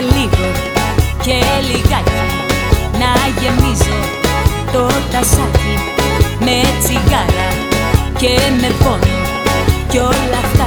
λίγο και λιγάκι να γεμίζω το τασάκι με τσιγάρα και με πόνο κι όλα αυτά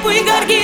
pui gargi